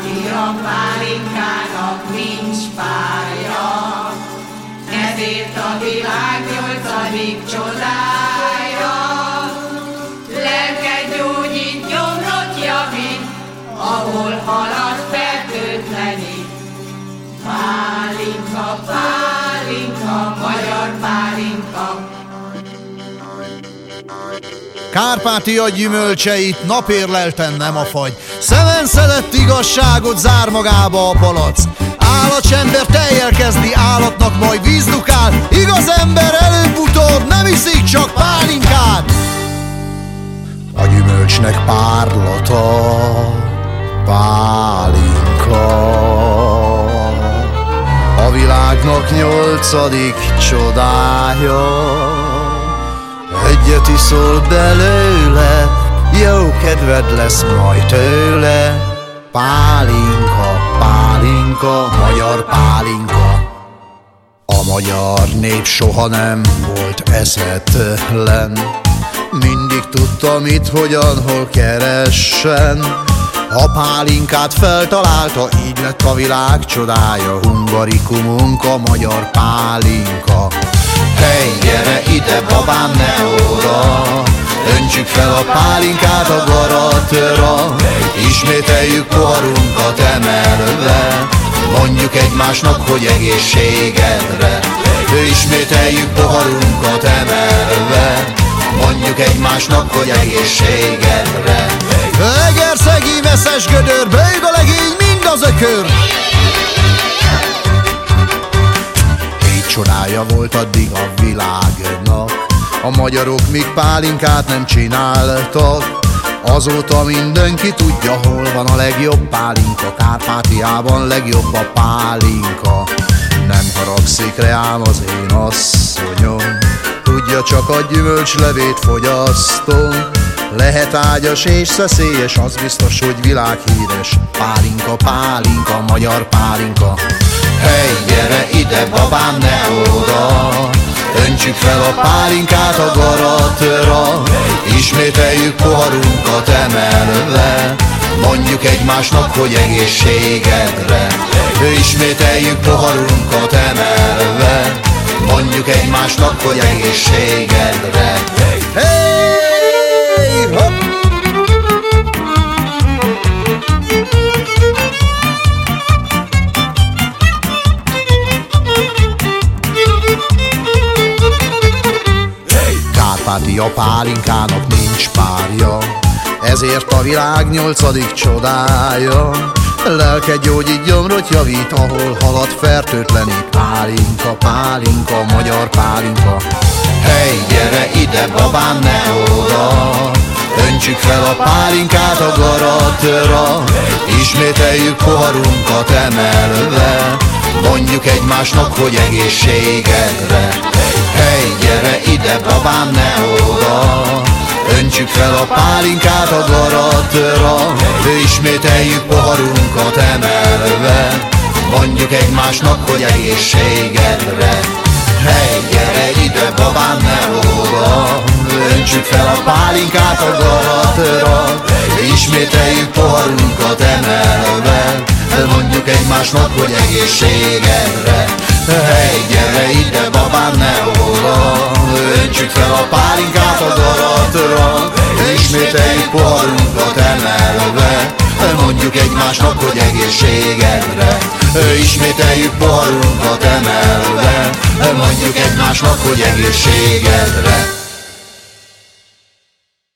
Kárpáti a pálinkának nincs párja, ezért a világ nyolcadik csodája. Lelket gyógyít, gyomrot javít, ahol halad fertőtlenít. Pálinka, pálinka, magyar pálinka, Kárpátia gyümölcseit napérlelten nem a fagy. Szemen szedett igazságot zár magába a palac. Ember tejjel kezdi állatnak majd vízdukál Igaz ember előbb-utóbb nem iszik csak pálinkát. A gyümölcsnek párlata pálinka. A világnak nyolcadik csodája Egyet iszol belőle, jó kedved lesz majd tőle. Pálinka, pálinka, magyar pálinka. A magyar nép soha nem volt eszetlen, mindig tudta mit, hogyan, hol keressen. A pálinkát feltalálta, így lett a világ csodája, hungarikumunk a magyar pálinka. Hey, gyere ide, babám, ne óra. Öntsük fel a pálinkát a garatra Ismételjük poharunkat emelve. Mondjuk egymásnak, hogy egészségedre. Ismételjük poharunkat emelve. Mondjuk egymásnak, hogy egészségedre. Egerszegi veszes gödör, bőg a legény, mind az ökör csodája volt addig a világnak A magyarok még pálinkát nem csináltak. Azóta mindenki tudja, hol van a legjobb pálinka. Kárpátiában legjobb a pálinka. Nem haragszik reám az én asszonyom. Tudja, csak a gyümölcslevét fogyasztom. Lehet ágyas és szeszélyes, az biztos, hogy világhíres. Pálinka, pálinka, magyar pálinka Hey, gyere ide, babám, ne oda Öntsük fel a pálinkát a garatra. Ismételjük poharunkat emelve. Mondjuk egymásnak, hogy egészségedre. Ismételjük poharunkat emelve. Mondjuk egymásnak, hogy egészségedre. Hey, Kárpátia pálinkának nincs párja, ezért a világ nyolcadik csodája. Lelke gyógyít, gyomrot javít, ahol halad fertőtlenít. Pálinka, pálinka, magyar pálinka. Hey, gyere ide, babám, ne oda! Öntsük fel a pálinkát a garatra, ismételjük poharunkat emelve. Mondjuk egymásnak, hogy egészségedre Hey, gyere ide, babám, ne Öntsük fel a pálinkát a garatra Ismételjük poharunkat emelve. Mondjuk egymásnak, hogy egészségedre. Hey, gyere ide, babám, ne oda Öntsük fel a pálinkát a garatra Ismételjük poharunkat emelve. Mondjuk egymásnak, hogy egészségedre. Hey, gyere ide, babám, ne óra Öntsük fel a pálinkát a Ismételjük poharunkat emelve. Mondjuk egymásnak, hogy egészségedre. Ismételjük poharunkat emelve. Mondjuk egymásnak, hogy egészségedre